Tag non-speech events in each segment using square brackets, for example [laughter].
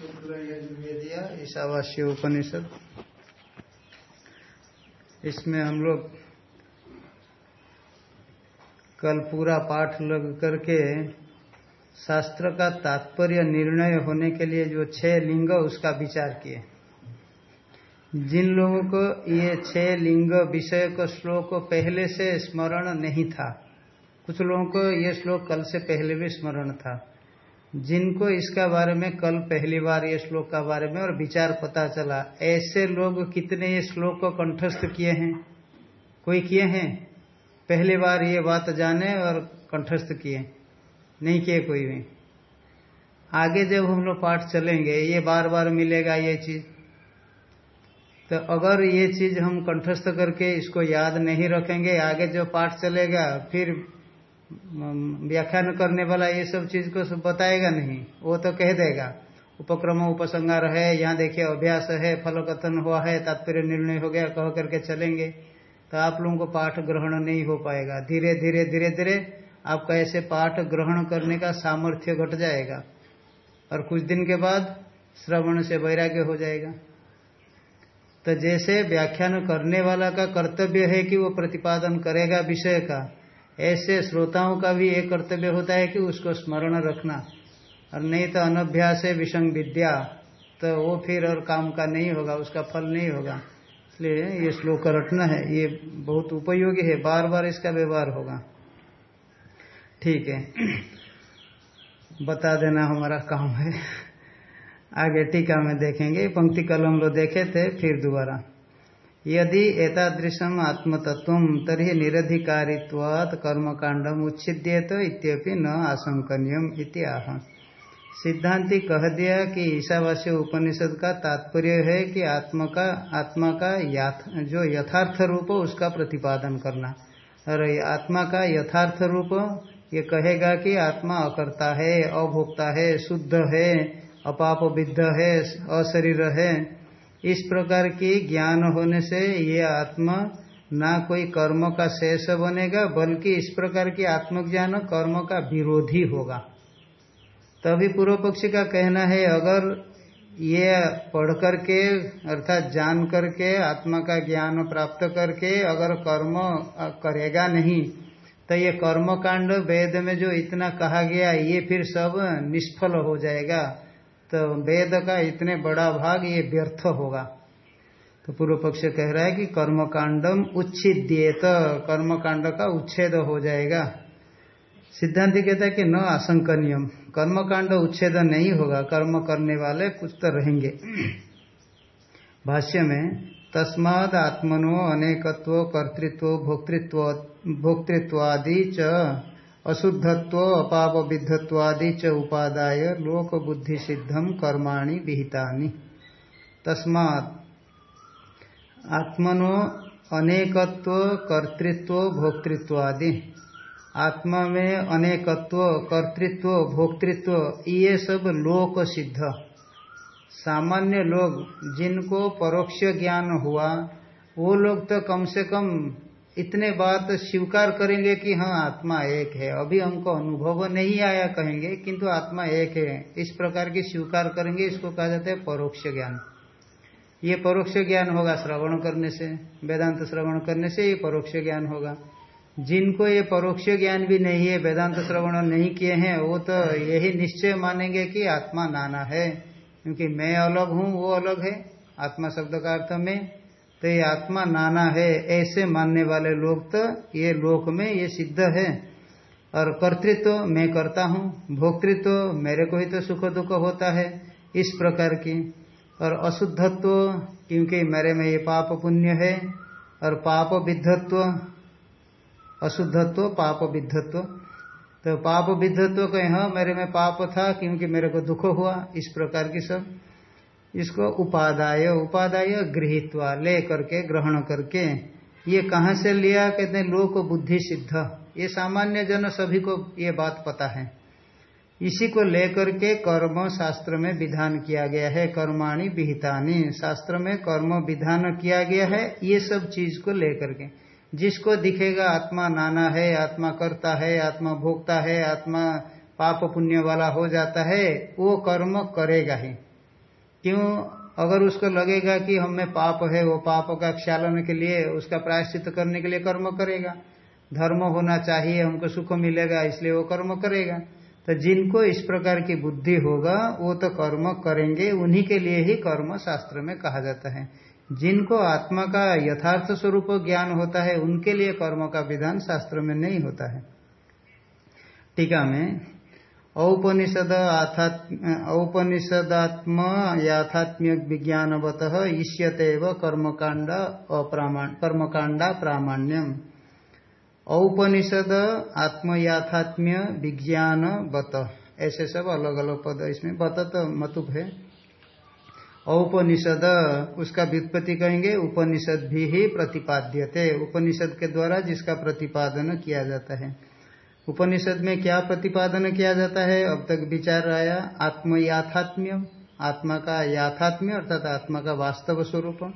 शुक्ल यजुर्वेदिया ईशावास्य उपनिषद। इसमें हम लोग कल पूरा पाठ लग करके शास्त्र का तात्पर्य निर्णय होने के लिए जो छह लिंग उसका विचार किए। जिन लोगों को ये छह लिंग विषय का श्लोक पहले से स्मरण नहीं था, कुछ लोगों को ये श्लोक कल से पहले भी स्मरण था। जिनको इसका बारे में कल पहली बार ये श्लोक का बारे में और विचार पता चला, ऐसे लोग कितने ये श्लोक को कंठस्थ किए हैं? कोई किए हैं? पहली बार ये बात जाने और कंठस्थ किए। नहीं किए कोई भी। आगे जब हम लोग पाठ चलेंगे, ये बार बार मिलेगा ये चीज़। तो अगर ये चीज़ हम कंठस्थ करके इसको याद नहीं रखेंगे, आगे जो पाठ चलेगा, फिर व्याख्यान करने वाला ये सब चीज़ को सब बताएगा नहीं। वो तो कह देगा, उपक्रम उपसंगार है यहाँ देखिए अभ्यास है फल कथन हुआ है, तात्पर्य निर्णय हो गया, कह करके चलेंगे। तो आप लोगों को पाठ ग्रहण नहीं हो पाएगा। धीरे धीरे धीरे धीरे आपका ऐसे पाठ ग्रहण करने का सामर्थ्य घट जाएगा। और कुछ दिन के बाद श्रवण से वैराग्य हो जाएगा। तो जैसे व्याख्यान करने वाला का कर्तव्य है कि वो प्रतिपादन करेगा विषय का ऐसे श्रोताओं का भी एक कर्तव्य होता है कि उसको स्मरण रखना। और नहीं तो अनभ्यास है विषम विद्या तो वो फिर और काम का नहीं होगा, उसका फल नहीं होगा। इसलिए ये श्लोक रटना है, ये बहुत उपयोगी है बार बार इसका व्यवहार होगा। ठीक है। बता देना हमारा काम है। आगे टीका में देखेंगे, पंक्ति कल हम लोग देखे थे, फिर दोबारा। यदि एतादृशम आत्मतत्व तरी निरधिकारित्वात् कर्मकांडम उच्छिद्येत इत्यपि न आशंकनीयम इत्याह सिद्धांति कह दिया कि ईशावास्य उपनिषद का तात्पर्य है कि आत्मा का आत्मा का याथ, जो यथार्थ रूप उसका प्रतिपादन करना। और आत्मा का यथार्थ रूप ये कहेगा कि आत्मा अकर्ता है अभोक्ता है शुद्ध है अपाप विद्ध है अशरीर है इस प्रकार की ज्ञान होने से ये आत्मा ना कोई कर्म का शेष बनेगा, बल्कि इस प्रकार की आत्मज्ञान कर्म का विरोधी होगा। तभी पूर्व पक्षी का कहना है, अगर ये पढ़ करके अर्थात जान करके, आत्मा का ज्ञान प्राप्त करके अगर कर्म करेगा नहीं तो ये कर्म कांड वेद में जो इतना कहा गया, ये फिर सब निष्फल हो जाएगा। तो वेद का इतने बड़ा भाग ये व्यर्थ होगा। तो पूर्व पक्ष कह रहा है कि कर्म कांडम उच्छिद्येत कर्म कांड का उच्छेद हो जाएगा। सिद्धांत कहता है कि न आशंकनियम। कर्म कांड उच्छेद नहीं होगा, कर्म करने वाले कुछ तो रहेंगे। भाष्य में, तस्माद आत्मनो अनेकत्व, कर्तृत्व, भोक्तृत्व, भोक्तृत्वादि च अशुद्धत्व अपाप विद्धत्वादि च उपादाय लोक बुद्धि सिद्धम कर्माणि विहिता तस्मात् आत्मनो अनेकत्व, कर्तृत्व, भोक्तृत्वादि। आत्मा में अनेकत्व, कर्तृत्व, भोक्तृत्व ये सब लोक सिद्ध सामान्य लोग जिनको परोक्ष ज्ञान हुआ, वो लोग तो कम से कम इतने बात स्वीकार करेंगे कि हाँ आत्मा एक है। अभी हमको अनुभव नहीं आया कहेंगे, किंतु आत्मा एक है। इस प्रकार की स्वीकार करेंगे, इसको कहा जाता है परोक्ष ज्ञान। ये परोक्ष ज्ञान होगा श्रवण करने से, वेदांत श्रवण करने से ये परोक्ष ज्ञान होगा। जिनको ये परोक्ष ज्ञान भी नहीं है, वेदांत श्रवण नहीं किए हैं, वो तो यही निश्चय मानेंगे कि आत्मा नाना है, क्योंकि मैं अलग हूँ, वो अलग है। आत्मा शब्द का अर्थ में तो ये आत्मा नाना है ऐसे मानने वाले लोग तो ये लोक में ये सिद्ध है। और कर्तृत्व तो मैं करता हूँ भोक्तृत्व तो मेरे को ही तो सुख दुख होता है इस प्रकार की। और अशुद्धत्व तो, क्योंकि मेरे में ये पाप पुण्य है और पाप विद्धत्व अशुद्धत्व पाप विद्धत्व। तो पाप विद्धत्व कहे हाँ मेरे में पाप था क्योंकि मेरे को दुख हुआ इस प्रकार की सब। इसको उपादाय उपादाय गृहित्वा, ले करके, ग्रहण करके। ये कहाँ से लिया? कहते हैं, लोक बुद्धि सिद्ध। ये सामान्य जन सभी को ये बात पता है। इसी को लेकर के कर्म शास्त्र में विधान किया गया है। कर्माणी विहितानी। शास्त्र में कर्म विधान किया गया है, ये सब चीज़ को लेकर के जिसको दिखेगा, आत्मा नाना है, आत्मा करता है, आत्मा भोगता है, आत्मा पाप पुण्य वाला हो जाता है, वो कर्म करेगा ही। क्यों? अगर उसको लगेगा कि हमें पाप है, वो पाप का क्षालन के लिए, उसका प्रायश्चित करने के लिए कर्म करेगा। धर्म होना चाहिए, हमको सुख मिलेगा, इसलिए वो कर्म करेगा। तो जिनको इस प्रकार की बुद्धि होगा, वो तो कर्म करेंगे, उन्हीं के लिए ही कर्म शास्त्र में कहा जाता है। जिनको आत्मा का यथार्थ स्वरूप ज्ञान होता है, उनके लिए कर्म का विधान शास्त्र में नहीं होता है। टीका में औपनिषद औपनिषदात्म याथात्म्य विज्ञानवत ईष्यते कर्मकांड कर्मकांडा प्रामाण्यम। औपनिषद आत्मयाथात्म्य विज्ञान बत ऐसे सब अलग अलग पद इसमें। बत तो मतुप है। औपनिषद, उसका व्युत्पत्ति कहेंगे, उपनिषद भी ही प्रतिपाद्यते। उपनिषद के द्वारा जिसका प्रतिपादन किया जाता है। उपनिषद में क्या प्रतिपादन किया जाता है? अब तक विचार आया आत्मयाथात्म्य आत्मा का याथात्म्य अर्थात आत्मा का वास्तव स्वरूप।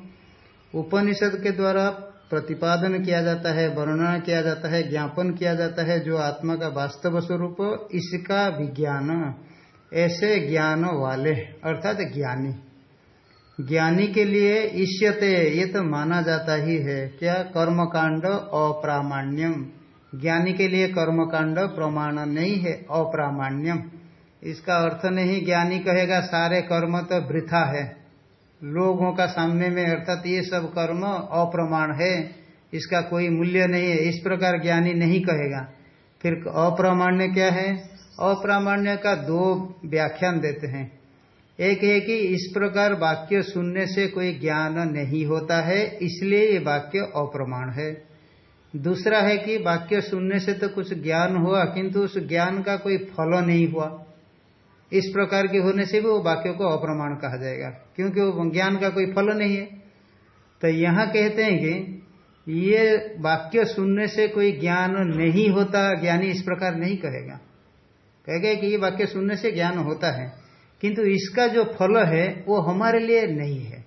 उपनिषद के द्वारा प्रतिपादन किया जाता है, वर्णना किया जाता है, ज्ञापन किया जाता है जो आत्मा का वास्तव स्वरूप, इसका विज्ञान। ऐसे ज्ञान वाले, अर्थात ज्ञानी। ज्ञानी के लिए ईष्यते ये तो माना जाता ही है, क्या? कर्मकांड अप्रामाण्यम। ज्ञानी के लिए कर्मकांड प्रमाण नहीं है, अप्रामाण्यम। इसका अर्थ नहीं, ज्ञानी कहेगा, सारे कर्म तो वृथा है। लोगों का सामने में अर्थात ये सब कर्म अप्रमाण है, इसका कोई मूल्य नहीं है, इस प्रकार ज्ञानी नहीं कहेगा। फिर अप्रामाण्य क्या है? अप्रामाण्य का दो व्याख्यान देते हैं। एक है कि इस प्रकार वाक्य सुनने से कोई ज्ञान नहीं होता है, इसलिए ये वाक्य अप्रमाण है। दूसरा है कि वाक्य सुनने से तो कुछ ज्ञान हुआ, किंतु उस ज्ञान का कोई फल नहीं हुआ। इस प्रकार के होने से भी वो वाक्य को अप्रमाण कहा जाएगा, क्योंकि वो ज्ञान का कोई फल नहीं है। तो यहाँ कहते हैं कि ये वाक्य सुनने से कोई ज्ञान नहीं होता, ज्ञानी इस प्रकार नहीं कहेगा। कहेगा कि ये वाक्य सुनने से ज्ञान होता है, किंतु इसका जो फल है वो हमारे लिए नहीं है।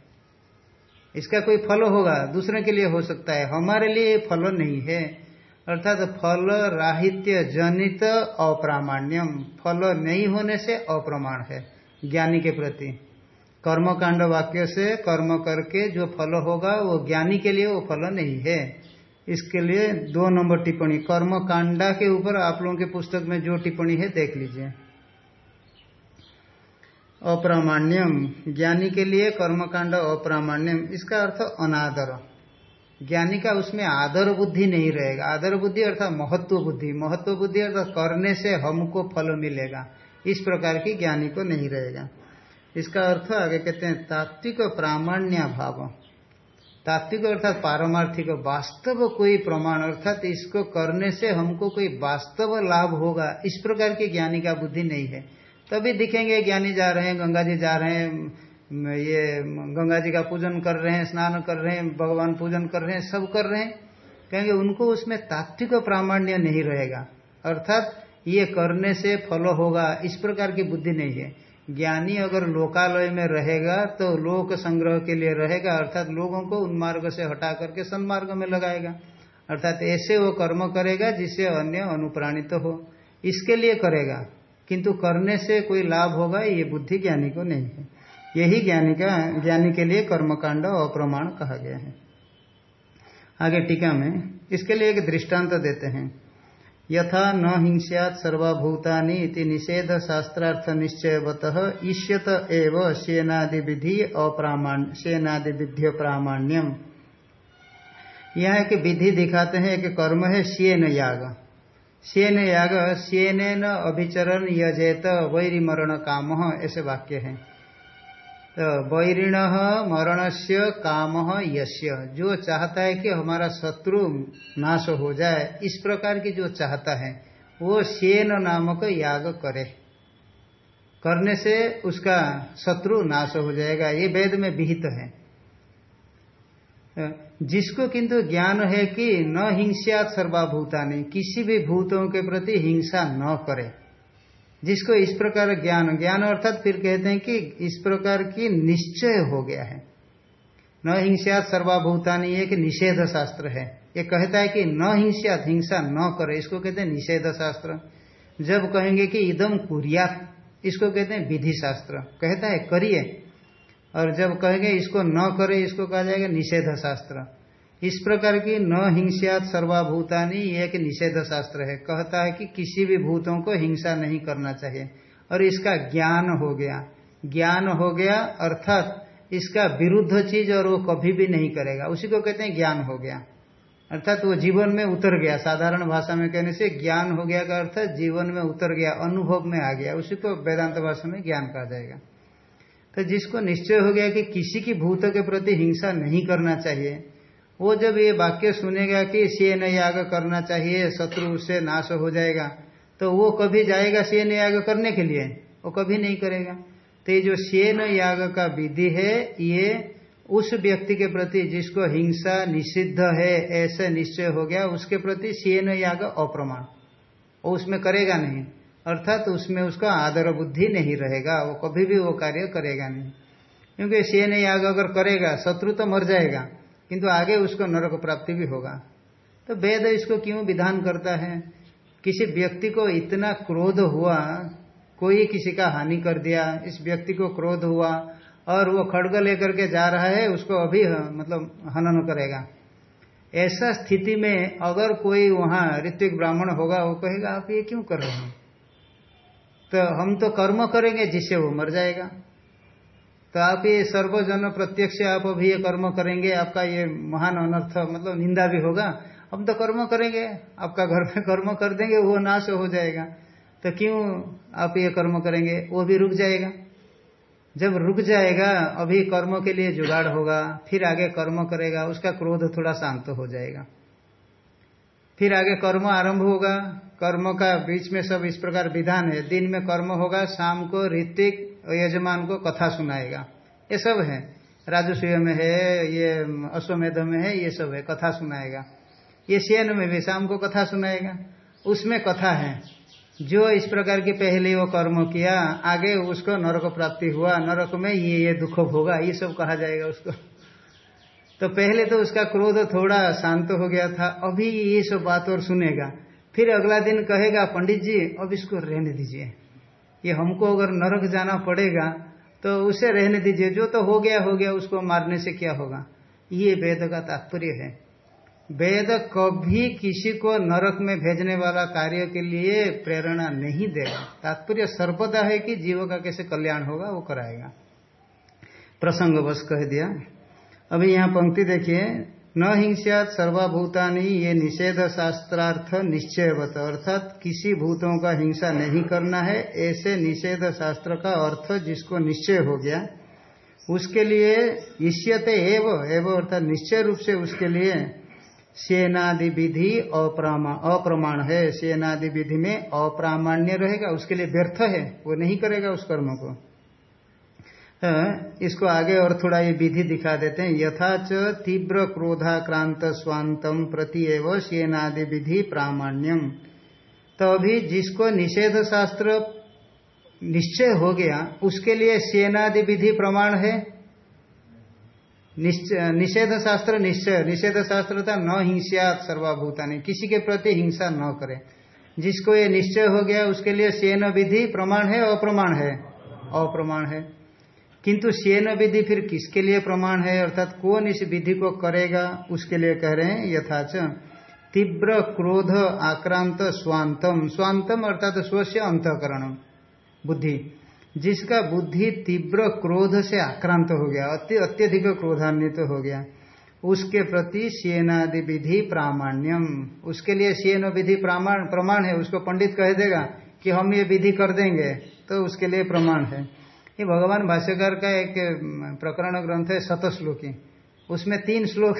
इसका कोई फल होगा? दूसरे के लिए हो सकता है। हमारे लिए फल नहीं है। अर्थात फल राहित्य जनित अप्रामाण्यम। फल नहीं होने से अप्रमाण है ज्ञानी के प्रति। कर्म कांड वाक्य से कर्म करके जो फल होगा, वो ज्ञानी के लिए वो फल नहीं है। इसके लिए दो नंबर टिप्पणी। कर्म कांडा के ऊपर आप लोगों के पुस्तक में जो टिप्पणी है, देख लीजिए। अप्रामाण्यम। ज्ञानी के लिए कर्मकांड अप्रामाण्यम। इसका अर्थ अनादर। ज्ञानी का उसमें आदर बुद्धि नहीं रहेगा। आदर बुद्धि अर्थात महत्व बुद्धि। महत्व बुद्धि अर्थात करने से हमको फल मिलेगा। इस प्रकार की ज्ञानी को नहीं रहेगा। इसका अर्थ आगे कहते हैं तात्विक प्रामाण्य भाव। तात्विक अर्थात पारमार्थिक वास्तव कोई प्रमाण अर्थात इसको करने से हमको कोई वास्तव लाभ होगा। इस प्रकार की ज्ञानी का बुद्धि नहीं है। तभी दिखेंगे, ज्ञानी जा रहे हैं, गंगा जी जा रहे हैं, ये गंगा जी का पूजन कर रहे हैं, स्नान कर रहे हैं, भगवान पूजन कर रहे हैं, सब कर रहे हैं। कहेंगे, उनको उसमें तात्विक प्रामाण्य नहीं रहेगा। अर्थात ये करने से फल होगा, इस प्रकार की बुद्धि नहीं है। ज्ञानी अगर लोकालय में रहेगा तो लोक संग्रह के लिए रहेगा, अर्थात लोगों को उन्मार्ग से हटा करके सन्मार्ग में लगाएगा। अर्थात ऐसे वो कर्म करेगा जिससे अन्य अनुप्राणित तो हो। इसके लिए करेगा। किंतु करने से कोई लाभ होगा, ये बुद्धि ज्ञानी को नहीं है। यही ज्ञानी का, ज्ञानी के लिए कर्मकांड अप्रमाण कहा गया है। आगे टीका में, इसके लिए एक दृष्टांत देते हैं। यथा न हिंस्यात सर्वभूतानि इति निषेध शास्त्रार्थ निश्चयवत ईष्यत एव सेनादि विधि अप्रामाण्य सेनादि विध्य प्रामाण्यम यह एक विधि दिखाते हैं, एक कर्म है शेन याग। शेन याग शेन अभिचरण यजेत वैरी मरण काम, ऐसे वाक्य है। तो वैरिण मरण से काम यश्य जो चाहता है कि हमारा शत्रु नाश हो जाए, इस प्रकार की जो चाहता है, वो सेन नामक याग करे। करने से उसका शत्रु नाश हो जाएगा। ये वेद में विहित है। जिसको किंतु ज्ञान है कि न हिंसा सर्वाभूता नहीं किसी भी भूतों के प्रति हिंसा न करे। जिसको इस प्रकार ज्ञान ज्ञान अर्थात फिर कहते हैं कि इस प्रकार की निश्चय हो गया है। न हिंसा सर्वाभूतानी एक निषेध शास्त्र है। ये कहता है कि न हिंसा हिंसा न करे, इसको कहते हैं निषेध शास्त्र जब कहेंगे कि इदम कुरिया इसको कहते हैं विधि शास्त्र कहता है, करिए। और जब कहेंगे इसको न करे, इसको कहा जाएगा निषेध शास्त्र इस प्रकार की न हिंसात सर्वाभूतानी, ये एक निषेध शास्त्र है। कहता है कि किसी भी भूतों को हिंसा नहीं करना चाहिए। और इसका ज्ञान हो गया। ज्ञान हो गया, अर्थात इसका विरुद्ध चीज़ और वो कभी भी नहीं करेगा। उसी को कहते हैं ज्ञान हो गया। अर्थात वो जीवन में उतर गया। साधारण भाषा में कहने से ज्ञान हो गया का अर्थ जीवन में उतर गया, अनुभव में आ गया। उसी को वेदांत भाषा में ज्ञान कहा जाएगा। तो जिसको निश्चय हो गया कि किसी की भूत के प्रति हिंसा नहीं करना चाहिए, वो जब ये वाक्य सुनेगा कि सेन याग करना चाहिए, शत्रु उससे नाश हो जाएगा तो वो कभी जाएगा सेन याग करने के लिए? वो कभी नहीं करेगा। तो ये जो सेन याग का विधि है, ये उस व्यक्ति के प्रति जिसको हिंसा निषिद्ध है, ऐसे निश्चय हो गया, उसके प्रति सेन याग अप्रमाण। उसमें करेगा नहीं। अर्थात उसमें उसका आदर बुद्धि नहीं रहेगा, वो कभी भी वो कार्य करेगा नहीं। क्योंकि सेन याग अगर करेगा, शत्रु तो मर जाएगा, किंतु आगे उसको नरक प्राप्ति भी होगा। तो वेद इसको क्यों विधान करता है? किसी व्यक्ति को इतना क्रोध हुआ, कोई किसी का हानि कर दिया, इस व्यक्ति को क्रोध हुआ, और वो खड़ग लेकर के जा रहा है, उसको अभी मतलब हनन करेगा। ऐसा स्थिति में अगर कोई वहाँ ऋत्विक ब्राह्मण होगा, वो कहेगा, आप ये क्यों कर रहे हैं? तो हम तो कर्म करेंगे, जिससे वो मर जाएगा। तो आप ये सर्वजन प्रत्यक्ष आप अभी ये कर्म करेंगे, आपका ये महान अनर्थ मतलब निंदा भी होगा। हम तो कर्म करेंगे, आपका घर में कर्म कर देंगे, वो नाश हो जाएगा। तो क्यों आप ये कर्म करेंगे? वो भी रुक जाएगा। जब रुक जाएगा, अभी कर्म के लिए जुगाड़ होगा, फिर आगे कर्म करेगा, उसका क्रोध थोड़ा शांत हो जाएगा। फिर आगे कर्म आरंभ होगा कर्म का बीच में सब इस प्रकार विधान है। दिन में कर्म होगा, शाम को ऋतिक यजमान को कथा सुनाएगा। ये सब है। राजस्व में है, ये अश्वमेध में है, ये सब है। कथा सुनाएगा। ये सेन में भी शाम को कथा सुनाएगा। उसमें कथा है। जो इस प्रकार की पहले वो कर्म किया, आगे उसको नरक प्राप्ति हुआ। नरक में ये ये दुख होगा ये सब कहा जाएगा उसको। तो पहले तो उसका क्रोध थोड़ा शांत हो गया था। अभी ये सब बात और सुनेगा। फिर अगला दिन कहेगा पंडित जी अब इसको रहने दीजिए। ये हमको अगर नरक जाना पड़ेगा तो उसे रहने दीजिए। जो तो हो गया हो गया, उसको मारने से क्या होगा? ये वेद का तात्पर्य है। वेद कभी किसी को नरक में भेजने वाला कार्य के लिए प्रेरणा नहीं देगा। तात्पर्य सर्वदा है कि जीव का कैसे कल्याण होगा, वो कराएगा। प्रसंग बस कह दिया। अभी यहाँ पंक्ति देखिए न हिंसात सर्वभूतानी ये निषेध शास्त्रार्थ निश्चयवत। अर्थात किसी भूतों का हिंसा नहीं करना है, ऐसे निषेध शास्त्र का अर्थ जिसको निश्चय हो गया, उसके लिए ईष्यते एव, एवं अर्थात निश्चय रूप से उसके लिए सेनादि विधि अप्रमाण है। सेनादि विधि में अप्रामाण्य रहेगा, उसके लिए व्यर्थ है, वो नहीं करेगा उस कर्म को। इसको आगे और थोड़ा ये विधि दिखा देते हैं। यथाच तीव्र क्रोधाक्रांत स्वांतम प्रति एवं सेनादि विधि प्रामाण्यम। तो अभी जिसको निषेध शास्त्र निश्चय हो गया, उसके लिए सेनादि विधि प्रमाण है? निषेध शास्त्र निश्चय निषेध शास्त्र था न हिंसात सर्वाभूतानी, किसी के प्रति हिंसा न करे। जिसको ये निश्चय हो गया, उसके लिए सेन विधि प्रमाण है, अप्रमाण है? अप्रमाण है। किंतु सेन विधि फिर किसके लिए प्रमाण है? अर्थात कौन इस विधि को करेगा? उसके लिए कह रहे हैं यथाच तीव्र क्रोध आक्रांत स्वांतम। स्वांतम अर्थात स्वस्य अंतकरण बुद्धि। जिसका बुद्धि तीव्र क्रोध से आक्रांत हो गया अत्यधिक क्रोधान्वित तो हो गया, उसके प्रति सेनादि विधि प्रामाण्यम। उसके लिए सेन विधि प्रमाण है। उसको पंडित कह देगा कि हम ये विधि कर देंगे तो उसके लिए प्रमाण है। ये भगवान भाष्यकार का एक प्रकरण ग्रंथ है शतश्लोकी उसमें तीन श्लोक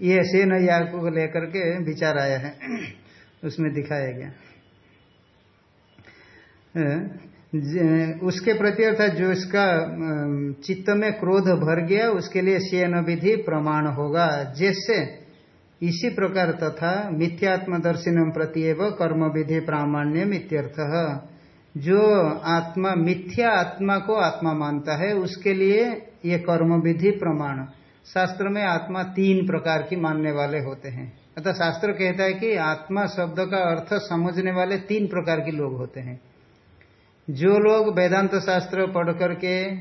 ये सेन याग को लेकर के विचार आया है। [clears throat] उसमें दिखाया गया। उसके प्रति अर्थात जो इसका चित्त में क्रोध भर गया, उसके लिए सेन विधि प्रमाण होगा। जैसे इसी प्रकार तथा मिथ्यात्म दर्शिनम प्रति एवं कर्म विधि प्रामाण्य मित्यर्थ जो आत्मा, मिथ्या आत्मा को आत्मा मानता है, उसके लिए ये कर्म विधि प्रमाण। शास्त्र में आत्मा तीन प्रकार की मानने वाले होते हैं। अतः शास्त्र कहता है कि आत्मा शब्द का अर्थ समझने वाले तीन प्रकार के लोग होते हैं। जो लोग वेदांत शास्त्र पढ़ करके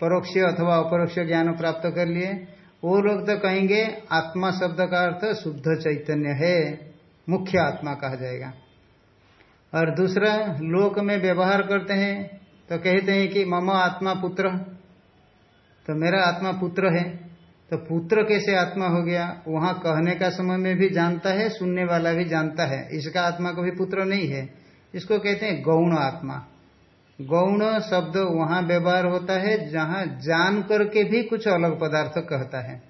परोक्ष अथवा अपरोक्ष ज्ञान प्राप्त कर लिए, वो लोग तो कहेंगे, आत्मा शब्द का अर्थ शुद्ध चैतन्य है, मुख्य आत्मा कहा जाएगा। और दूसरा, लोक में व्यवहार करते हैं तो कहते हैं कि मम आत्मा पुत्र। तो मेरा आत्मा पुत्र है तो पुत्र कैसे आत्मा हो गया? वहाँ कहने का समय में भी जानता है, सुनने वाला भी जानता है। इसका आत्मा कभी पुत्र नहीं है। इसको कहते हैं गौण आत्मा। गौण शब्द वहाँ व्यवहार होता है, जहाँ जान करके भी कुछ अलग पदार्थ कहता है।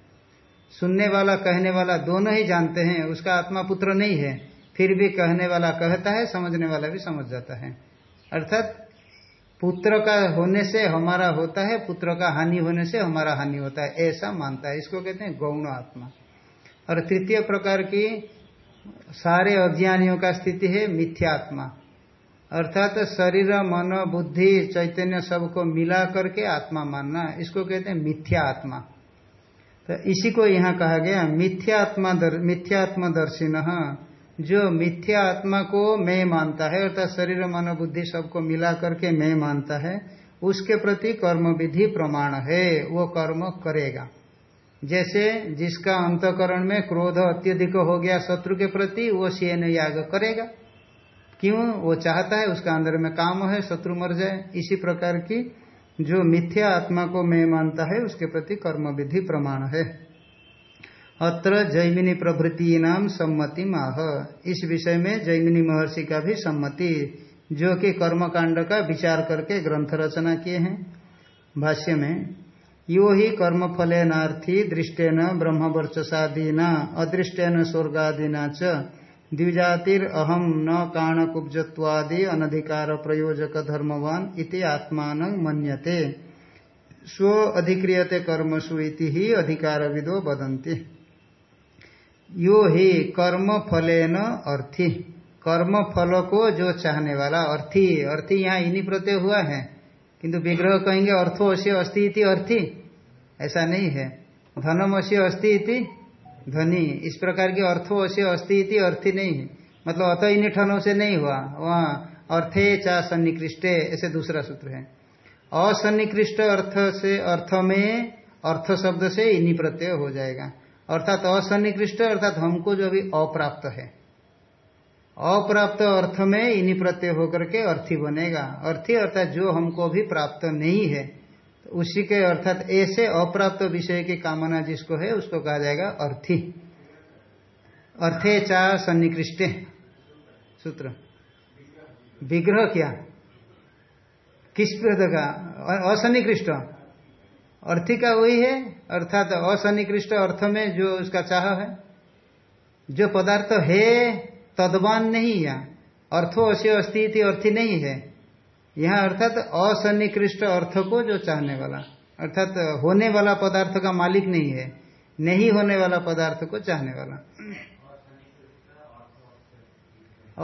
सुनने वाला, कहने वाला दोनों ही जानते हैं, उसका आत्मा पुत्र नहीं है। फिर भी कहने वाला कहता है समझने वाला भी समझ जाता है। अर्थात पुत्र का होने से हमारा होता है पुत्र का हानि होने से हमारा हानि होता है ऐसा मानता है। इसको कहते हैं गौण आत्मा। और तृतीय प्रकार की सारे अज्ञानियों का स्थिति है मिथ्यात्मा। अर्थात शरीर मन बुद्धि चैतन्य सबको मिला करके आत्मा मानना इसको कहते हैं मिथ्या आत्मा तो इसी को यहाँ कहा गया मिथ्यात्मा दर, मिथ्यात्मा दर्शिन जो मिथ्या आत्मा को मैं मानता है, अर्थात शरीर, मन, बुद्धि सबको मिला करके मैं मानता है, उसके प्रति कर्म विधि प्रमाण है, वो कर्म करेगा। जैसे जिसका अंतकरण में क्रोध अत्यधिक हो गया शत्रु के प्रति, वो शेन याग करेगा। क्यों? वो चाहता है, उसका अंदर में काम है, शत्रु मर जाए। इसी प्रकार की जो मिथ्या आत्मा को मैं मानता है, उसके प्रति कर्म विधि प्रमाण है। अत्र जैमिनी प्रभृति नाम सम्मति माह इस विषय में जैमिनी महर्षि का भी सम्मति, जो कि कर्मकांड का विचार करके ग्रंथ रचना किए हैं। भाष्य में, यो ही कर्म फलेनार्थी दृष्टेन ब्रह्म वर्चसादीना अदृष्टेन स्वर्गादीना च द्विजातिर अहम न कारण कुब्जत्वादि अनधिकार प्रयोजक धर्मवान इति आत्मान मन्यते। स्व अधिक्रियते कर्मसु इति ही अधिकार विदो बदंती यो ही कर्म फले न अर्थी। कर्म फल को जो चाहने वाला अर्थी। अर्थी यहाँ इन्हीं प्रत्यय हुआ है। किंतु विग्रह कहेंगे अर्थो अश्य अस्थि इति अर्थी। ऐसा नहीं है। धनम अश्य अस्थि इति धनी इस प्रकार की अर्थो अश्य अस्थि इति अर्थी नहीं है। मतलब अत इन ठनों से नहीं हुआ। वहाँ अर्थे चा सन्निकृष्टे, ऐसे दूसरा सूत्र है। असन्निकृष्ट अर्थ से, अर्थ में, अर्थ शब्द से इन्हीं प्रत्यय हो जाएगा। अर्थात असन्निकृष्ट, अर्थात हमको जो अभी अप्राप्त है। अप्राप्त अर्थ में इन्हीं प्रत्यय होकर के अर्थी बनेगा। अर्थी अर्थात जो हमको भी प्राप्त नहीं है तो उसी के अर्थात ऐसे अप्राप्त विषय की कामना जिसको है, उसको कहा जाएगा अर्थी। अर्थे चा सन्निकृष्टे, सूत्र। विग्रह क्या? किस प्रकार का? असन्निकृष्ट। अर्थी का वही है, अर्थात तो असनिकृष्ट अर्थ में जो उसका चाह है। जो पदार्थ है, तदवान नहीं या अर्थो अश्य अस्थिति अर्थी नहीं है। यहाँ अर्थात तो असनिकृष्ट अर्थ को जो चाहने वाला, अर्थात होने वाला पदार्थ का मालिक नहीं है, नहीं होने वाला पदार्थ को चाहने वाला।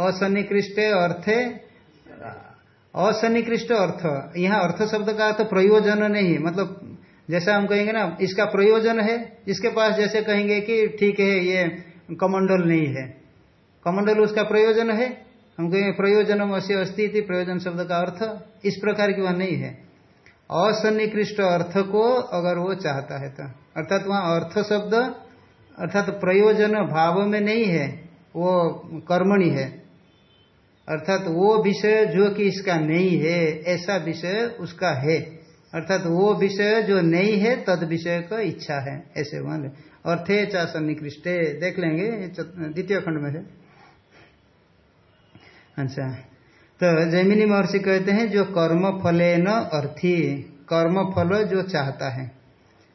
असनिकृष्ट अर्थ असनिकृष्ट अर्थ। यहाँ अर्थ शब्द का अर्थ प्रयोजन नहीं मतलब जैसा हम कहेंगे ना, इसका प्रयोजन है। इसके पास जैसे कहेंगे कि ठीक है, ये कमंडल नहीं है। कमंडल उसका प्रयोजन है। हम कहेंगे प्रयोजन अस्य अस्थिति प्रयोजन शब्द का अर्थ इस प्रकार की वह नहीं है। असन्निकृष्ट अर्थ को अगर वो चाहता है तो। अर्थात वहाँ अर्थ शब्द, अर्थात प्रयोजन भाव में नहीं है, वो कर्मणि है। अर्थात वो विषय जो कि इसका नहीं है, ऐसा विषय उसका है। अर्थात वो विषय जो नहीं है, तद विषय का इच्छा है, ऐसे मान ले। अर्थे चा सन्निकृष्टे, देख लेंगे द्वितीय खंड में है। अच्छा तो जैमिनी महर्षि कहते हैं, जो कर्म फले न अर्थी, कर्म फल जो चाहता है।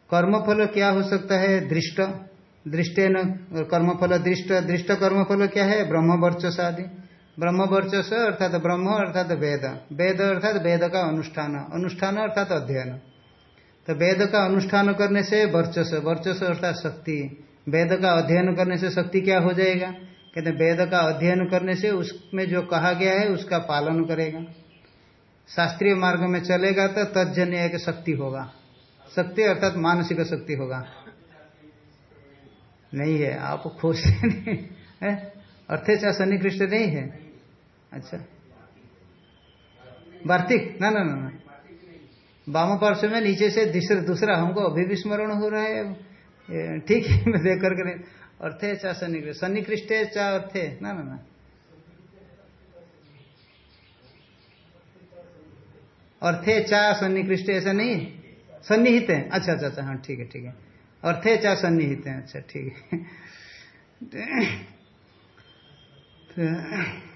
कर्म फल क्या हो सकता है? दृष्ट। दृष्टे न, कर्म फल दृष्ट। दृष्ट कर्म फल क्या है? ब्रह्म वर्चस आदि। ब्रह्म वर्चस्व अर्थात ब्रह्म अर्थात वेद। वेद अर्थात वेद का अनुष्ठान। अनुष्ठान अर्थात अध्ययन। तो वेद का अनुष्ठान करने से वर्चस्व। वर्चस्व अर्थात शक्ति। वेद का अध्ययन करने से शक्ति क्या हो जाएगा? कहते वेद का अध्ययन करने से उसमें जो कहा गया है, उसका पालन करेगा। शास्त्रीय मार्ग में चलेगा तो तजन्य एक शक्ति होगा। शक्ति अर्थात मानसिक शक्ति होगा। नहीं है, आप खुश नहीं है? अर्थेचा सन्निकृष्ट नहीं है। अच्छा। वार्तिक ना ना ना वाम पार्श्व में नीचे से दूसरा हमको अभी भी स्मरण हो रहा है। ठीक है, मैं देख करके अर्थे चा सन्निकृष्ट सन्निकृष्ट चा अर्थे, ना ना ना। अर्थे चा सन्निकृष्ट, ऐसा नहीं सन्निहित है। अच्छा अच्छा अच्छा हाँ ठीक है ठीक है। अर्थे चा सन्निहित है अच्छा ठीक है। [laughs]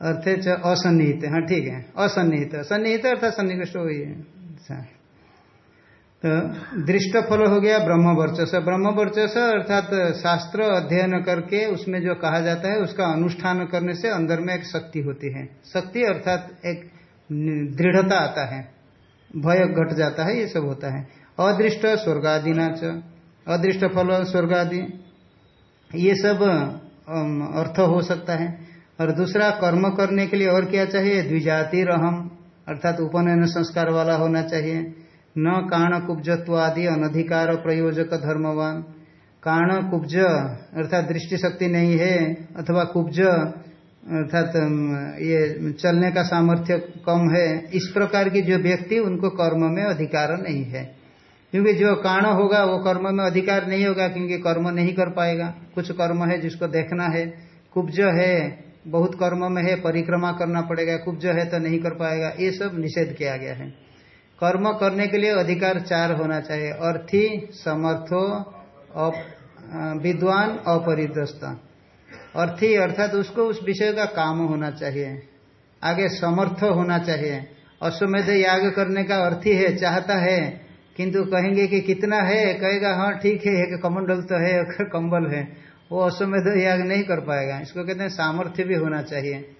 अर्थे च असन्निहित। हाँ ठीक है। असन्निहित। सन्निहित अर्थात सन्निकृष्ट हुई है। अच्छा। तो दृष्ट फल हो गया ब्रह्म वर्चस ब्रह्म वर्चस अर्थात शास्त्र अध्ययन करके उसमें जो कहा जाता है, उसका अनुष्ठान करने से अंदर में एक शक्ति होती है। शक्ति अर्थात एक दृढ़ता आता है। भय घट जाता है, ये सब होता है। अदृष्ट स्वर्गादि नाच अदृष्ट फल स्वर्गादि। ये सब अर्थ हो सकता है। और दूसरा, कर्म करने के लिए और क्या चाहिए? द्विजाति रहम, अर्थात उपनयन संस्कार वाला होना चाहिए। न काण कुब्जत्व आदि, अनधिकार प्रयोजक धर्मवान। काण कुब्ज, अर्थात दृष्टि शक्ति नहीं है, अथवा कुब्ज, अर्थात ये चलने का सामर्थ्य कम है, इस प्रकार की जो व्यक्ति, उनको कर्म में अधिकार नहीं है। क्योंकि जो काण होगा, वो कर्म में अधिकार नहीं होगा, क्योंकि कर्म नहीं कर पाएगा। कुछ कर्म है जिसको देखना है। कुब्ज है बहुत कर्म में है, परिक्रमा करना पड़ेगा कुब्ज है तो नहीं कर पाएगा, ये सब निषेध किया गया है। कर्म करने के लिए अधिकार चार होना चाहिए, अर्थी, समर्थो विद्वान अपरिदस्त अर्थी अर्थात उसको उस विषय का काम होना चाहिए, आगे समर्थ होना चाहिए। अश्वमेध याग करने का अर्थी है, चाहता है किंतु कहेंगे कि कितना है? कहेगा हाँ ठीक है, एक कमंडल तो है, एक कंबल है। वो अश्वमेध याग नहीं कर पाएगा। इसको कहते हैं सामर्थ्य भी होना चाहिए।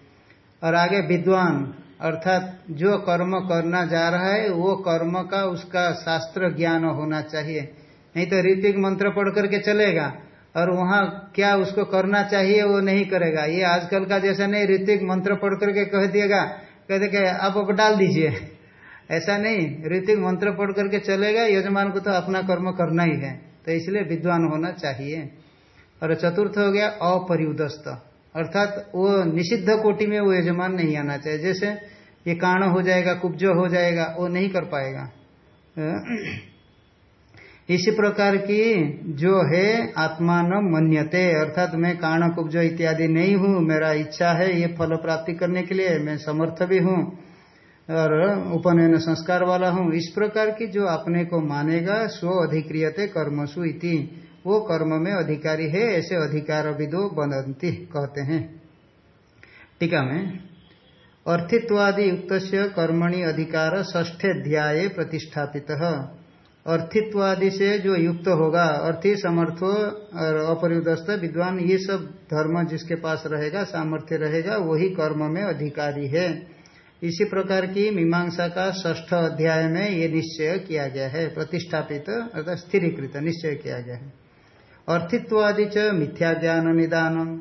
और आगे विद्वान, अर्थात जो कर्म करना जा रहा है, वो कर्म का उसका शास्त्र ज्ञान होना चाहिए। नहीं तो ऋतिक मंत्र पढ़ करके चलेगा, और वहाँ क्या उसको करना चाहिए, वो नहीं करेगा। ये आजकल का जैसा नहीं ऋतिक मंत्र पढ़ करके कह दिएगा। कहते कि आप डाल दीजिए। ऐसा नहीं, ऋतिक मंत्र पढ़ करके चलेगा, यजमान को तो अपना कर्म करना ही है। तो इसलिए विद्वान होना चाहिए। और चतुर्थ हो गया, अपरियुदस्त। अर्थात वो निषिद्ध कोटि में वो यजमान नहीं आना चाहिए। जैसे ये काण हो जाएगा, कुब्ज हो जाएगा, वो नहीं कर पाएगा। इसी प्रकार की जो है, आत्मान मन्यते। अर्थात मैं काण कुब्ज इत्यादि नहीं हूँ, मेरा इच्छा है ये फल प्राप्ति करने के लिए, मैं समर्थ भी हूँ। और उपनयन संस्कार वाला हूँ। इस प्रकार की जो अपने को मानेगा स्व अधिक्रियते कर्मसु इति। वो कर्म में अधिकारी है, ऐसे अधिकार विदो बनती कहते हैं। टीका में, अर्थित्वादि युक्त कर्मणि अधिकार ष्ठे अध्याय प्रतिष्ठापित। अर्थित्वादि से जो युक्त होगा, अर्थी समर्थो और अपरिदस्त विद्वान, ये सब धर्म जिसके पास रहेगा, सामर्थ्य रहेगा, वही कर्म में अधिकारी है। इसी प्रकार की मीमांसा का ष्ठ अध्याय में ये निश्चय किया गया है, प्रतिष्ठापित अर्थात स्थिरीकृत निश्चय किया गया है। अर्थित्व आदि च मिथ्या ज्ञान निदान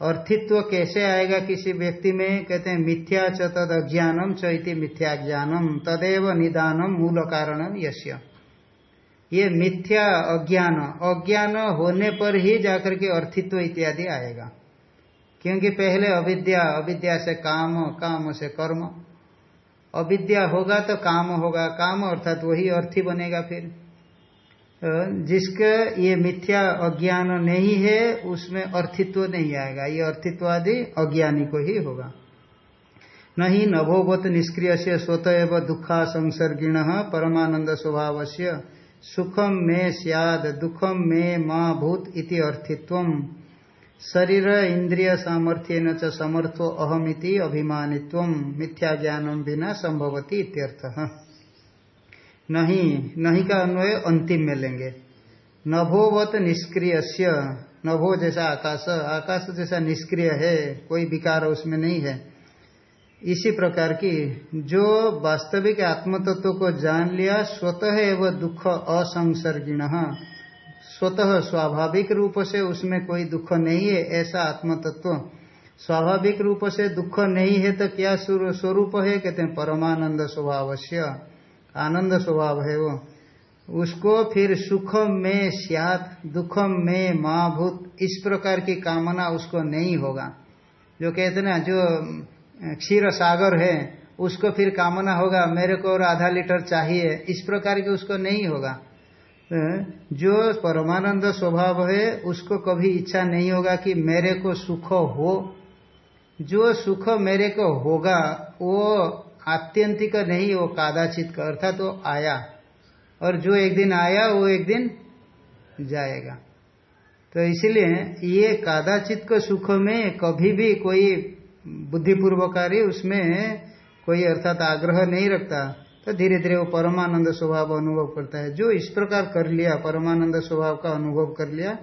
अर्थित्व कैसे आएगा किसी व्यक्ति में? कहते हैं, मिथ्या च तद अज्ञानम च मिथ्या ज्ञानम तदेव निदानम मूल कारण यश्य ये मिथ्या अज्ञान अज्ञान होने पर ही जाकर के अर्थित्व इत्यादि आएगा। क्योंकि पहले अविद्या अविद्या से काम काम से कर्म। अविद्या होगा तो काम होगा, काम अर्थात वही अर्थी बनेगा फिर। जिसका ये मिथ्या अज्ञान नहीं है, उसमें अर्थित्व नहीं आएगा। ये अर्थित्व आदि अज्ञानी को ही होगा। नहीं नभोवत निष्क्रिय से स्वतः दुखा संसर्गिण परमानंद स्वभाव से सुखम में सियाद दुखम में माँ भूत इति अर्थित्व शरीर इंद्रिय सामर्थ्य न समर्थो अहमिति अभिमानित्व मिथ्या ज्ञानम बिना संभवती इत्यर्थः। नहीं नहीं का अन्वय अंतिम में लेंगे। नभोवत निष्क्रिय नभो जैसा आकाश आकाश जैसा निष्क्रिय है, कोई विकार उसमें नहीं है। इसी प्रकार की जो वास्तविक आत्मतत्व को जान लिया, स्वतः एवं दुख असंसर्गिण। स्वतः स्वाभाविक रूप से उसमें कोई दुख नहीं है, ऐसा आत्मतत्व। स्वाभाविक रूप से दुख नहीं है तो क्या स्वरूप है? कहते हैं, परमानंद स्वभाव आनंद स्वभाव है वो। उसको फिर सुखम में सियात दुखम में महाभूत इस प्रकार की कामना उसको नहीं होगा। जो कहते ना, जो क्षीर सागर है, उसको फिर कामना होगा, मेरे को और आधा लीटर चाहिए, इस प्रकार की उसको नहीं होगा। जो परमानंद स्वभाव है, उसको कभी इच्छा नहीं होगा कि मेरे को सुख हो। जो सुख मेरे को होगा, वो आत्यंतिक नहीं, वो कादाचित का, अर्थात वो आया। और जो एक दिन आया, वो एक दिन जाएगा। तो इसलिए ये कादाचित को सुख में कभी भी कोई बुद्धिपूर्वकारी उसमें कोई अर्थात आग्रह नहीं रखता। तो धीरे धीरे वो परमानंद स्वभाव अनुभव करता है। जो इस प्रकार कर लिया, परमानंद स्वभाव का अनुभव कर लिया,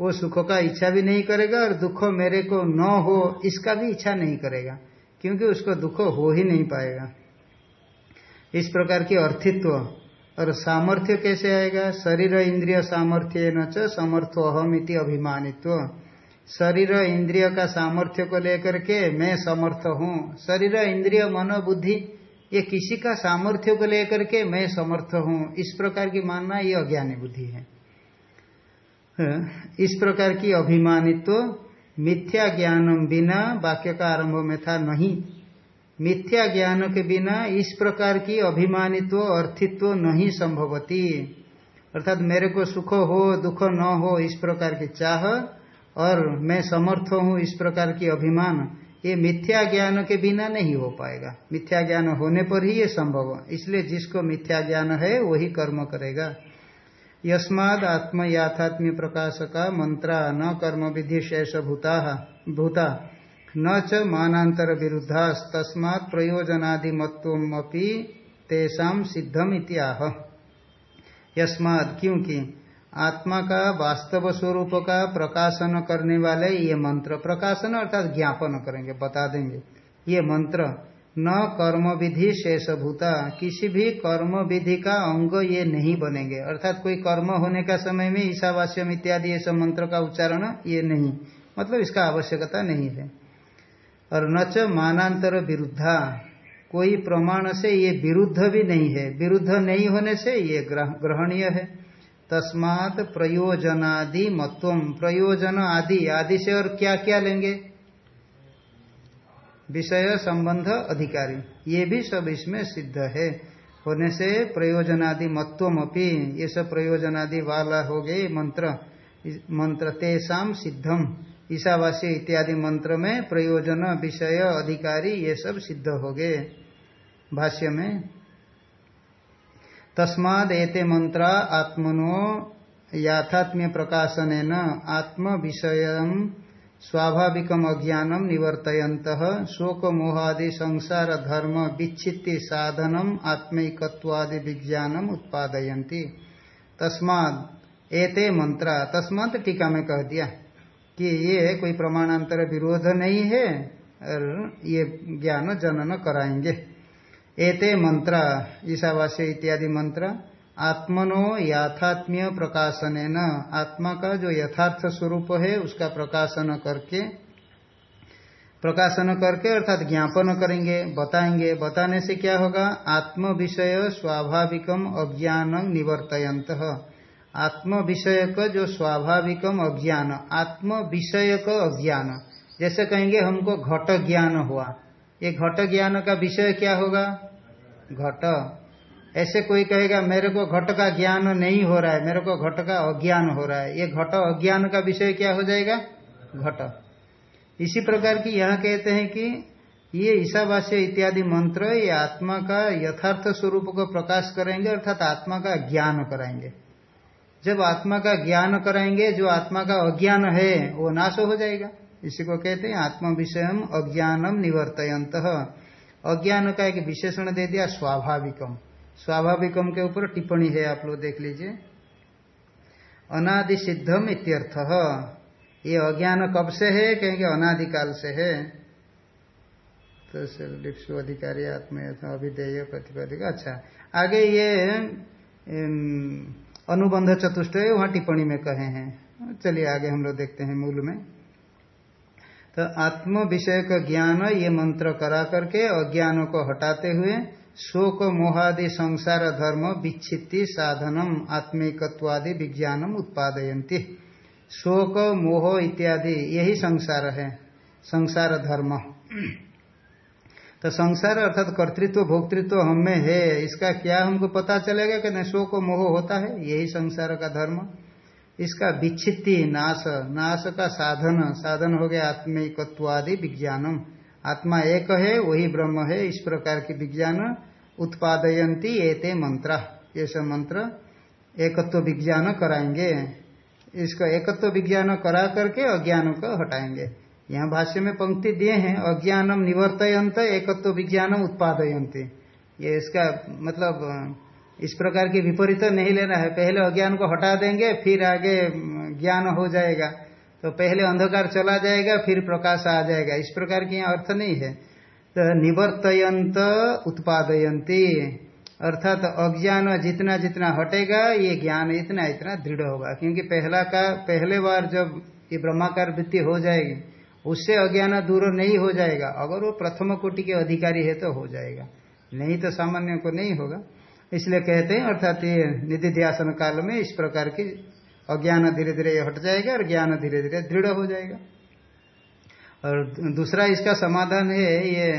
वो सुख का इच्छा भी नहीं करेगा और दुख मेरे को न हो, इसका भी इच्छा नहीं करेगा, क्योंकि उसको दुख हो ही नहीं पाएगा। इस प्रकार की अर्थित्व और सामर्थ्य कैसे आएगा? शरीर इंद्रिय सामर्थ्य न समर्थो अहम इति अभिमानित्व। शरीर इंद्रिय का सामर्थ्य को लेकर के मैं समर्थ हूँ। शरीर इंद्रिय मन बुद्धि ये किसी का सामर्थ्य को लेकर के मैं समर्थ हूँ। इस प्रकार की मानना ये अज्ञानी बुद्धि है। इस प्रकार की अभिमानित्व मिथ्या ज्ञानम बिना वाक्य का आरंभ में था नहीं। मिथ्या ज्ञान के बिना इस प्रकार की अभिमानित्व, अर्थित्व तो नहीं संभवती। अर्थात मेरे को सुख हो, दुख न हो, इस प्रकार की चाह और मैं समर्थ हूँ इस प्रकार की अभिमान। ये मिथ्या ज्ञान के बिना नहीं हो पाएगा। मिथ्या ज्ञान होने पर ही ये संभव इसलिए जिसको मिथ्या ज्ञान है, वही कर्म करेगा। यस्माद आत्म याथात्म्य प्रकाश का मंत्रा न कर्म विधि शेष भूता भूता। न च मानांतर विरुद्धा तस्मात् प्रयोजनादिमत्वपि तेषाम सिद्धम इत्याह यस्माद क्योंकि आत्मा का वास्तव स्वरूप का प्रकाशन करने वाले ये मंत्र प्रकाशन अर्थात ज्ञापन करेंगे, बता देंगे। ये मंत्र, न कर्म विधि शेषभूता, किसी भी कर्म विधि का अंग ये नहीं बनेंगे। अर्थात कोई कर्म होने का समय में ईशावास्यम इत्यादि ये सब मंत्र का उच्चारण ये नहीं। मतलब इसका आवश्यकता नहीं है। और न च मानांतर विरुद्धा, कोई प्रमाण से ये विरुद्ध भी नहीं है। विरुद्ध नहीं होने से ये ग्रहणीय है। तस्मात प्रयोजनादि मत्वम प्रयोजन आदि आदि से और क्या क्या लेंगे? विषय संबंध अधिकारी। ये भी सब इसमें सिद्ध है। होने से प्रयोजनादि मत्वम अपनी ये सब प्रयोजनादि वाला हो गए मंत्र। मंत्र तेषाम सिद्धम ईशावासी इत्यादि मंत्र में प्रयोजन, विषय, अधिकारी ये सब सिद्ध हो गए। भाष्य में तस्माद एते मंत्र आत्मनो याथात्म्य प्रकाशन आत्म विषय स्वाभाविक अज्ञानम निवर्तयंत शोक मोहादि संसार धर्म विच्छित्ति साधनम, आत्मिकत्वादि विज्ञानम उत्पादयन्ति। तस्माद एते मंत्र, तस्मात टीका में कह दिया कि ये कोई प्रमाणांतर विरोध नहीं है और ये ज्ञान जनन कराएँगे। एते मंत्र, ईशावास्य इत्यादि मंत्र, आत्मनो याथात्म्य प्रकाशन न आत्मा का जो यथार्थ स्वरूप है, उसका प्रकाशन करके प्रकाशन करके अर्थात ज्ञापन करेंगे, बताएँगे। बताने से क्या होगा? आत्म विषय स्वाभाविकम अज्ञान निवर्तयंत आत्म विषय का जो स्वाभाविकम अज्ञान, आत्म विषय का अज्ञान। जैसे कहेंगे, हमको घट ज्ञान हुआ। ये घट ज्ञान का विषय क्या होगा? घट। ऐसे कोई कहेगा, मेरे को घट का ज्ञान नहीं हो रहा है, मेरे को घट का अज्ञान हो रहा है। ये घट अज्ञान का विषय क्या हो जाएगा? घट। इसी प्रकार की यहाँ कहते हैं कि ये ईशावास्य इत्यादि मंत्र ये आत्मा का यथार्थ स्वरूप को प्रकाश करेंगे, अर्थात आत्मा का ज्ञान कराएँगे। जब आत्मा का ज्ञान कराएँगे, जो आत्मा का अज्ञान है, वो नाश हो जाएगा। इसी को कहते हैं आत्म विषय अज्ञानम निवर्तयंत अज्ञान का एक विशेषण दे दिया, स्वाभाविकम। स्वाभाविकम के ऊपर टिप्पणी है, आप लोग देख लीजिए। अनादि सिद्धम इत्यर्थ। ये अज्ञान कब से है? कहेंगे अनादिकाल से है। तो लिप्सु अधिकारी आत्म अभिधेय प्रतिपादिक। अच्छा आगे ये अनुबंध चतुष्ट वहाँ टिप्पणी में कहे हैं। चलिए, आगे हम लोग देखते हैं मूल में। तो आत्म विषय का ज्ञान ये मंत्र करा करके अज्ञानों को हटाते हुए शोक, मोहादि, संसार, धर्म, विच्छित्ति, साधनम, आत्मिकत्वादि विज्ञानम उत्पादयंती शोक, मोह इत्यादि यही संसार है, संसार धर्म। तो संसार अर्थात कर्तृत्व, भोक्तृत्व हमें है, इसका क्या हमको पता चलेगा कि नहीं स्व को मोह होता है? यही संसार का धर्म। इसका विच्छित्ति, नाश नाश का साधन साधन हो गया आत्मिकत्वादि विज्ञानम। आत्मा एक है, वही ब्रह्म है, इस प्रकार की विज्ञान उत्पादयंती एते मंत्र। ये सब मंत्र एकत्व विज्ञान कराएँगे। इसका एकत्व विज्ञान करा करके अज्ञान को हटाएँगे। यहाँ भाष्य में पंक्ति दिए हैं, अज्ञानम निवर्तयंत एकत्व विज्ञानम उत्पादयंती ये इसका मतलब इस प्रकार की विपरीत तो नहीं लेना है। पहले अज्ञान को हटा देंगे, फिर आगे ज्ञान हो जाएगा। तो पहले अंधकार चला जाएगा, फिर प्रकाश आ जाएगा। इस प्रकार की अर्थ नहीं है। तो निवर्तयंत उत्पादयंती अर्थात तो अज्ञान जितना जितना हटेगा, ये ज्ञान इतना इतना दृढ़ होगा। क्योंकि पहला का, पहले बार जब ये ब्रह्माकार वृत्ति हो जाएगी, उससे अज्ञान दूर नहीं हो जाएगा। अगर वो प्रथम कोटि के अधिकारी है तो हो जाएगा। नहीं तो सामान्य को नहीं होगा। इसलिए कहते हैं, अर्थात ये निधि ध्यान काल में इस प्रकार की अज्ञान धीरे धीरे हट जाएगा और ज्ञान धीरे धीरे दृढ़ हो जाएगा। और दूसरा इसका समाधान है, ये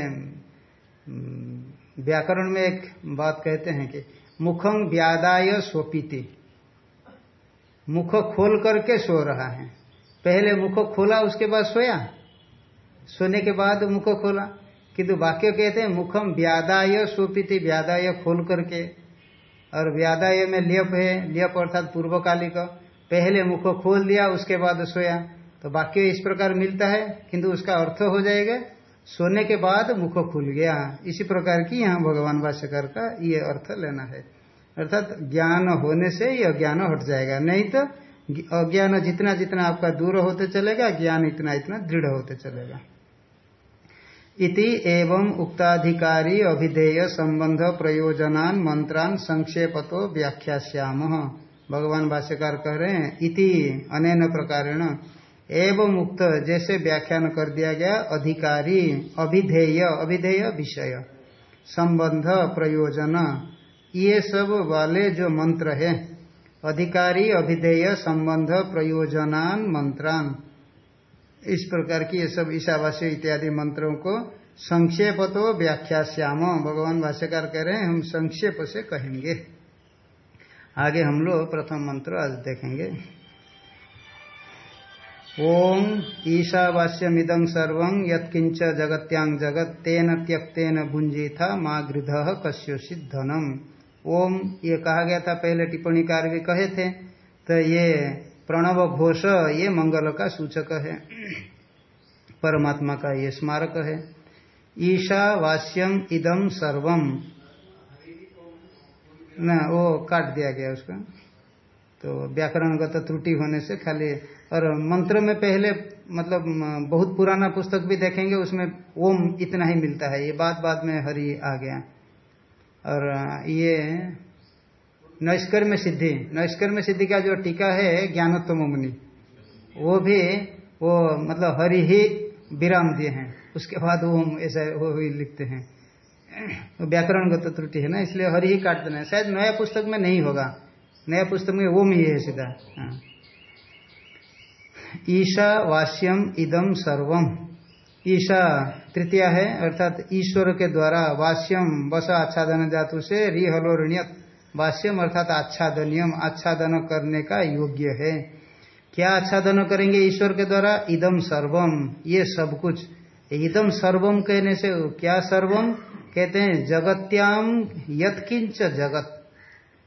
व्याकरण में एक बात कहते हैं कि मुखम व्यादाय स्वपीति। मुख खोल करके सो रहा है। पहले मुख खोला, उसके बाद सोया। सोने के बाद मुख खोला। किंतु वाक्य कहते हैं मुखम व्यादाय स्वपीति, व्यादाय खोल करके। और व्यादाय में लियप है लियप अर्थात पूर्वकालिक। पहले मुख खोल दिया, उसके बाद सोया। तो वाक्य इस प्रकार मिलता है, किंतु उसका अर्थ हो जाएगा, सोने के बाद मुख खुल गया। इसी प्रकार की यहाँ भगवान भाष्यकर का ये अर्थ लेना है। अर्थात ज्ञान होने से ये अज्ञान हट जाएगा। नहीं तो अज्ञान जितना जितना आपका दूर होते चलेगा, ज्ञान इतना इतना दृढ़ होते चलेगा। इति एवं उक्ताधिकारी अभिधेय संबंध प्रयोजनान मंत्रान संक्षेपतो व्याख्याश्याम भगवान भाष्यकार कह रहे हैं, इति अनेन प्रकारेण एवं मुक्त जैसे व्याख्यान कर दिया गया, अधिकारी, अभिधेय अभिधेय विषय, संबंध प्रयोजन, ये सब वाले जो मंत्र है, अधिकारी, अभिधेय, संबंध प्रयोजनान मंत्रान इस प्रकार की ये सब ईशावास्य इत्यादि मंत्रों को संक्षेप तो व्याख्या श्याम भगवान भाष्यकार कह रहे हैं, हम संक्षेप से कहेंगे। आगे हम लोग प्रथम मंत्र आज देखेंगे। ओम ईशावास्यमिदं सर्व यत्किंच जगत्यांग जगत तेन त्यक्तेन भुंजी था माँ गृध कश्योषित धनम ओम, ये कहा गया था, पहले टिप्पणी कार भी कहे थे तो ये प्रणव घोष ये मंगल का सूचक है। परमात्मा का ये स्मारक है। ईशावास्यम इदम सर्वम। न, वो काट दिया गया उसका। तो व्याकरणगत त्रुटि होने से खाली, और मंत्र में पहले मतलब बहुत पुराना पुस्तक भी देखेंगे, उसमें ओम इतना ही मिलता है। ये बाद बाद में हरि आ गया। और ये नैष्कर में सिद्धि नैष्कर में सिद्धि का जो टीका है, ज्ञानोत्तम मुनि, वो भी वो मतलब हरि ही विराम दिए हैं। उसके बाद ओम ऐसा वो भी लिखते हैं। व्याकरणगत त्रुटि है ना, इसलिए हरि ही काट देना है। शायद नया पुस्तक में नहीं होगा। नया पुस्तक में ओम ही है सीधा। हाँ। ईशा वास्यम इदम सर्वम। ईशा तृतीया है, अर्थात ईश्वर के द्वारा वास्यम बस आच्छादन धातु से रिहलोरणियत वास्यम अर्थात आच्छादनियम, आच्छादन करने का योग्य है। क्या आच्छादन करेंगे ईश्वर के द्वारा? इदम सर्वम। ये सब कुछ। इदम सर्वम कहने से क्या सर्वम? कहते हैं, जगत्याम यत्किंच जगत।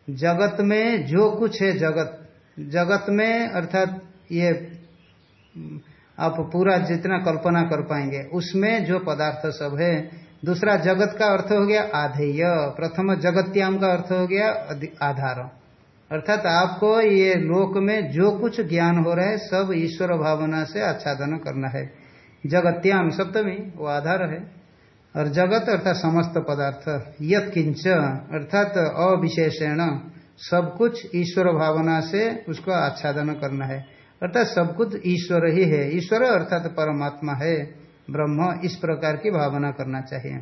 जगत में जो कुछ है जगत। जगत में अर्थात ये, आप पूरा जितना कल्पना कर पाएँगे, उसमें जो पदार्थ सब है दूसरा जगत का अर्थ हो गया आधेय। प्रथम जगत्याम का अर्थ हो गया आधार। अर्थात आपको ये लोक में जो कुछ ज्ञान हो रहा है, सब ईश्वर भावना से आच्छादन करना है। जगत्याम, सप्तमी, वो आधार है। और जगत अर्थात समस्त पदार्थ यत किंच अर्थात अविशेषण, सब कुछ ईश्वर भावना से उसको आच्छादन करना है। अर्थात सब कुछ ईश्वर ही है। ईश्वर अर्थात परमात्मा है। ब्रह्म इस प्रकार की भावना करना चाहिए।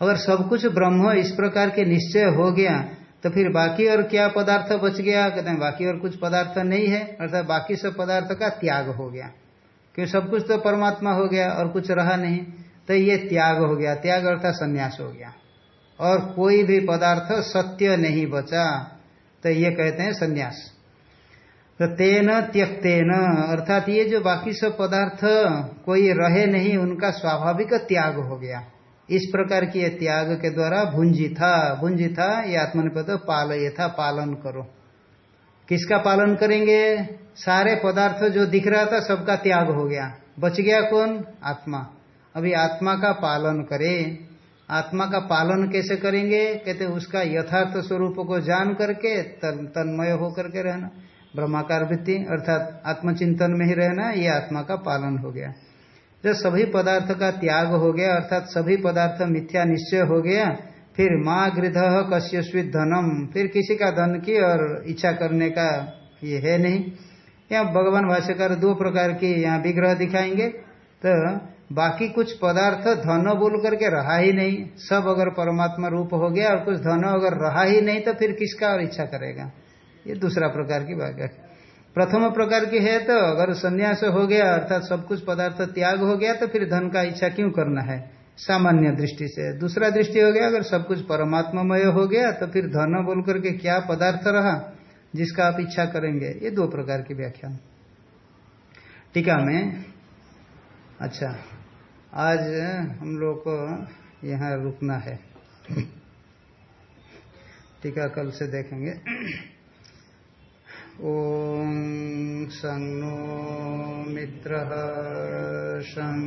अगर सब कुछ ब्रह्म इस प्रकार के निश्चय हो गया तो फिर बाकी और क्या पदार्थ बच गया? कहते हैं, बाकी और कुछ पदार्थ नहीं है, अर्थात बाकी सब पदार्थ का त्याग हो गया। क्योंकि सब कुछ तो परमात्मा हो गया और कुछ रहा नहीं तो ये त्याग हो गया। त्याग अर्थात संन्यास हो गया। और कोई भी पदार्थ सत्य नहीं बचा तो ये कहते हैं संन्यास। तो तेन त्यक्तेन। अर्थात ये जो बाकी सब पदार्थ कोई रहे नहीं, उनका स्वाभाविक त्याग हो गया। इस प्रकार की ये त्याग के द्वारा भुंजी था भुंजी था ये आत्मनिपद पाल ये था पालन करो। किसका पालन करेंगे? सारे पदार्थ जो दिख रहा था, सबका त्याग हो गया। बच गया कौन? आत्मा। अभी आत्मा का पालन करे। आत्मा का पालन कैसे करेंगे? कहते उसका यथार्थ स्वरूप को जान करके तन्मय होकर के रहना। ब्रह्माकार वृत्ति, अर्थात आत्मचिंतन में ही रहना, ये आत्मा का पालन हो गया। जब सभी पदार्थ का त्याग हो गया, अर्थात सभी पदार्थ मिथ्या निश्चय हो गया, फिर माँ गृध कश्यस्वित धनम, फिर किसी का धन की और इच्छा करने का ये है नहीं। यहाँ भगवान भाष्यकार दो प्रकार की यहाँ विग्रह दिखाएँगे तो बाकी कुछ पदार्थ धन बोल करके रहा ही नहीं। सब अगर परमात्मा रूप हो गया और कुछ धन अगर रहा ही नहीं तो फिर किसका और इच्छा करेगा? ये दूसरा प्रकार की बात प्रथम प्रकार की है तो अगर संन्यास हो गया, अर्थात सब कुछ पदार्थ त्याग हो गया तो फिर धन का इच्छा क्यों करना है? सामान्य दृष्टि से। दूसरा दृष्टि हो गया, अगर सब कुछ परमात्मामय हो गया तो फिर धन बोल करके क्या पदार्थ रहा, जिसका आप इच्छा करेंगे? ये दो प्रकार की व्याख्या। टीका में अच्छा आज हम लोग को यहाँ रुकना है। टीका कल से देखेंगे। ॐ सं नो मित्रः सं